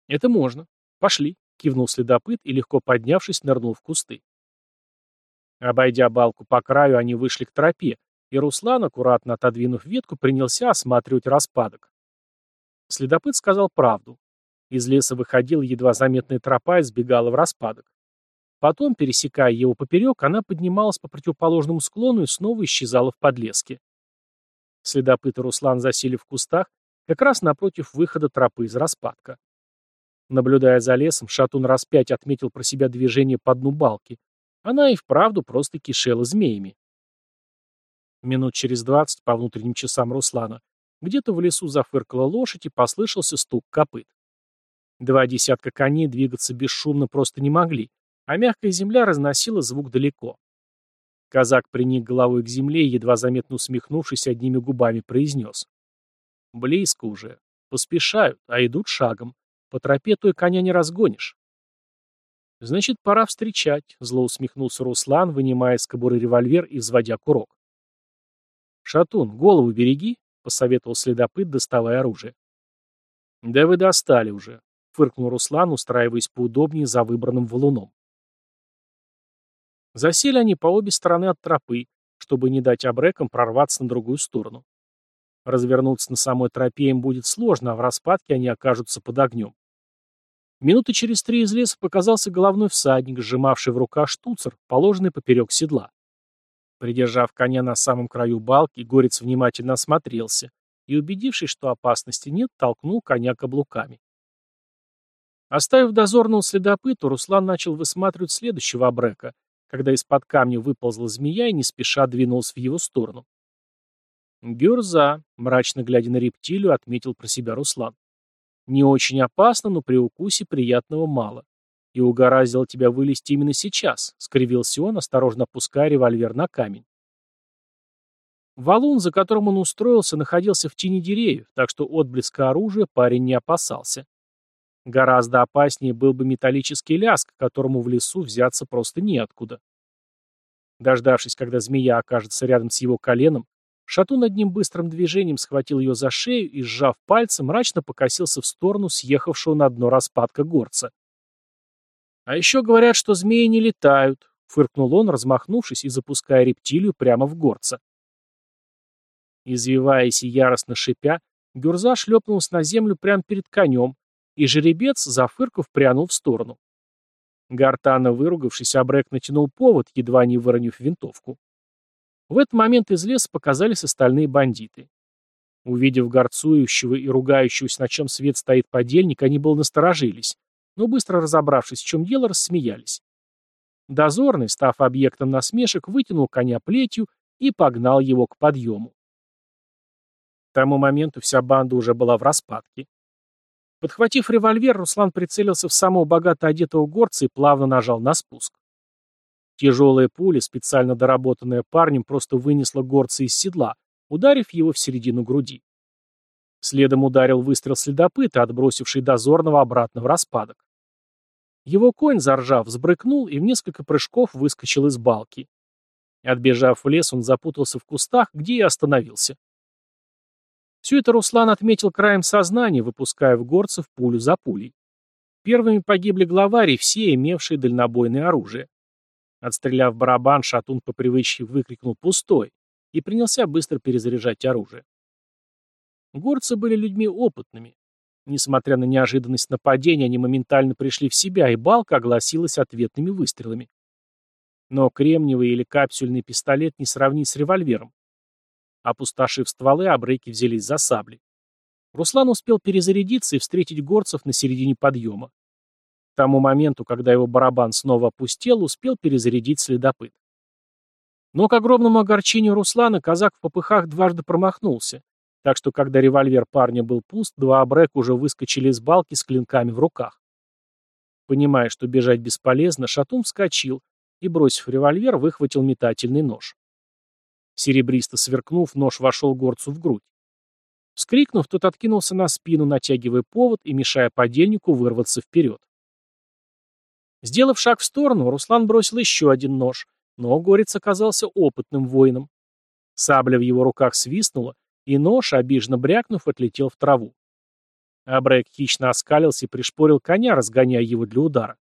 «Это можно. Пошли» кивнул следопыт и, легко поднявшись, нырнул в кусты. Обойдя балку по краю, они вышли к тропе, и Руслан, аккуратно отодвинув ветку, принялся осматривать распадок. Следопыт сказал правду. Из леса выходила едва заметная тропа и сбегала в распадок. Потом, пересекая его поперек, она поднималась по противоположному склону и снова исчезала в подлеске. Следопыт и Руслан засели в кустах, как раз напротив выхода тропы из распадка. Наблюдая за лесом, Шатун раз пять отметил про себя движение по дну балки. Она и вправду просто кишела змеями. Минут через двадцать по внутренним часам Руслана где-то в лесу зафыркала лошадь и послышался стук копыт. Два десятка коней двигаться бесшумно просто не могли, а мягкая земля разносила звук далеко. Казак приник головой к земле и, едва заметно усмехнувшись, одними губами произнес. «Близко уже. Поспешают, а идут шагом. По тропе той коня не разгонишь. Значит, пора встречать, зло усмехнулся Руслан, вынимая из кобуры револьвер и взводя курок. Шатун, голову береги, посоветовал следопыт, доставая оружие. Да вы достали уже, фыркнул Руслан, устраиваясь поудобнее за выбранным валуном. Засели они по обе стороны от тропы, чтобы не дать обрекам прорваться на другую сторону. Развернуться на самой тропе им будет сложно, а в распадке они окажутся под огнем. Минуты через три из леса показался головной всадник, сжимавший в руках штуцер, положенный поперек седла. Придержав коня на самом краю балки, горец внимательно осмотрелся и, убедившись, что опасности нет, толкнул коня каблуками. Оставив дозорного следопыту, Руслан начал высматривать следующего абрека, когда из-под камня выползла змея и не спеша двинулась в его сторону. «Гюрза», мрачно глядя на рептилию, отметил про себя Руслан. «Не очень опасно, но при укусе приятного мало. И угораздило тебя вылезти именно сейчас», — скривился он, осторожно опуская револьвер на камень. Валун, за которым он устроился, находился в тени деревьев, так что отблеска оружия парень не опасался. Гораздо опаснее был бы металлический ляск, которому в лесу взяться просто неоткуда. Дождавшись, когда змея окажется рядом с его коленом, Шатун одним быстрым движением схватил ее за шею и, сжав пальцы, мрачно покосился в сторону съехавшего на дно распадка горца. «А еще говорят, что змеи не летают», — фыркнул он, размахнувшись и запуская рептилию прямо в горца. Извиваясь и яростно шипя, Гюрза шлепнулся на землю прямо перед конем, и жеребец, зафырков, прянул в сторону. Гартана, выругавшись, Абрек натянул повод, едва не выронив винтовку. В этот момент из леса показались остальные бандиты. Увидев горцующего и ругающегося, на чем свет стоит подельник, они был насторожились, но быстро разобравшись, в чем дело, рассмеялись. Дозорный, став объектом насмешек, вытянул коня плетью и погнал его к подъему. К тому моменту вся банда уже была в распадке. Подхватив револьвер, Руслан прицелился в самого богато одетого горца и плавно нажал на спуск. Тяжелая пуля, специально доработанная парнем, просто вынесла горца из седла, ударив его в середину груди. Следом ударил выстрел следопыта, отбросивший дозорного обратно в распадок. Его конь, заржав, взбрыкнул и в несколько прыжков выскочил из балки. Отбежав в лес, он запутался в кустах, где и остановился. Все это Руслан отметил краем сознания, выпуская в горцев пулю за пулей. Первыми погибли главари, все имевшие дальнобойное оружие. Отстреляв барабан, Шатун по привычке выкрикнул «пустой» и принялся быстро перезаряжать оружие. Горцы были людьми опытными. Несмотря на неожиданность нападения, они моментально пришли в себя, и балка огласилась ответными выстрелами. Но кремниевый или капсюльный пистолет не сравнить с револьвером. Опустошив стволы, обрыки взялись за сабли. Руслан успел перезарядиться и встретить горцев на середине подъема. К тому моменту, когда его барабан снова опустел, успел перезарядить следопыт. Но к огромному огорчению Руслана казак в попыхах дважды промахнулся, так что когда револьвер парня был пуст, два абрека уже выскочили из балки с клинками в руках. Понимая, что бежать бесполезно, Шатун вскочил и, бросив револьвер, выхватил метательный нож. Серебристо сверкнув, нож вошел горцу в грудь. Вскрикнув, тот откинулся на спину, натягивая повод и мешая подельнику вырваться вперед. Сделав шаг в сторону, Руслан бросил еще один нож, но горец оказался опытным воином. Сабля в его руках свистнула, и нож, обиженно брякнув, отлетел в траву. Абрек хищно оскалился и пришпорил коня, разгоняя его для удара.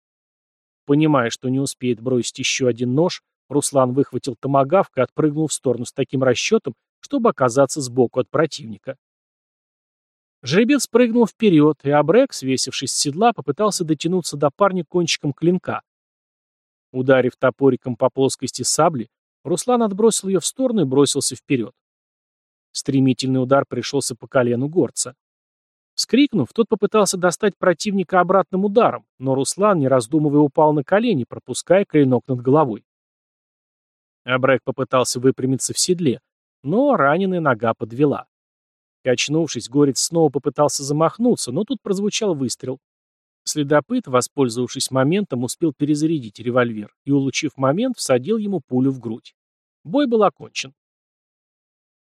Понимая, что не успеет бросить еще один нож, Руслан выхватил томагавк и отпрыгнул в сторону с таким расчетом, чтобы оказаться сбоку от противника. Жеребец прыгнул вперед, и Абрек, свесившись с седла, попытался дотянуться до парня кончиком клинка. Ударив топориком по плоскости сабли, Руслан отбросил ее в сторону и бросился вперед. Стремительный удар пришелся по колену горца. Вскрикнув, тот попытался достать противника обратным ударом, но Руслан, не раздумывая, упал на колени, пропуская клинок над головой. Абрек попытался выпрямиться в седле, но раненая нога подвела. Качнувшись, Горец снова попытался замахнуться, но тут прозвучал выстрел. Следопыт, воспользовавшись моментом, успел перезарядить револьвер и, улучив момент, всадил ему пулю в грудь. Бой был окончен.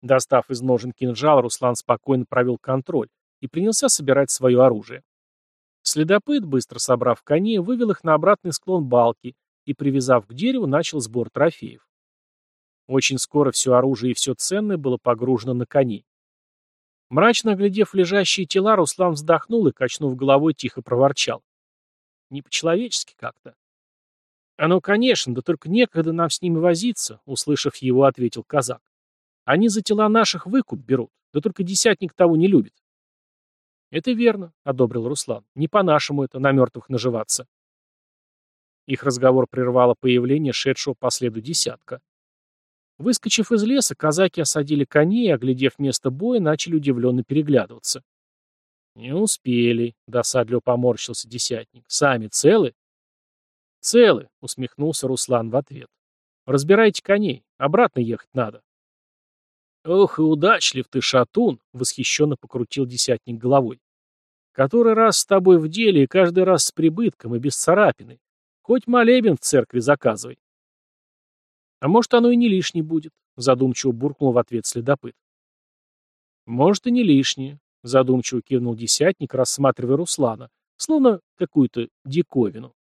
Достав из ножен кинжал, Руслан спокойно провел контроль и принялся собирать свое оружие. Следопыт, быстро собрав коней, вывел их на обратный склон балки и, привязав к дереву, начал сбор трофеев. Очень скоро все оружие и все ценное было погружено на коней. Мрачно оглядев лежащие тела, Руслан вздохнул и, качнув головой, тихо проворчал. Не по-человечески как-то. «Оно, конечно, да только некогда нам с ними возиться», — услышав его, ответил казак. «Они за тела наших выкуп берут, да только десятник того не любит». «Это верно», — одобрил Руслан. «Не по-нашему это, на мертвых наживаться». Их разговор прервало появление шедшего по следу десятка. Выскочив из леса, казаки осадили коней и, оглядев место боя, начали удивленно переглядываться. Не успели, досадливо поморщился десятник. Сами целы? Целы, усмехнулся Руслан в ответ. Разбирайте коней, обратно ехать надо. Ох и удачлив ты, шатун, восхищенно покрутил десятник головой. Который раз с тобой в деле и каждый раз с прибытком и без царапины. Хоть молебен в церкви заказывай. А может, оно и не лишнее будет, задумчиво буркнул в ответ следопыт. Может, и не лишнее, задумчиво кивнул десятник, рассматривая Руслана, словно какую-то диковину.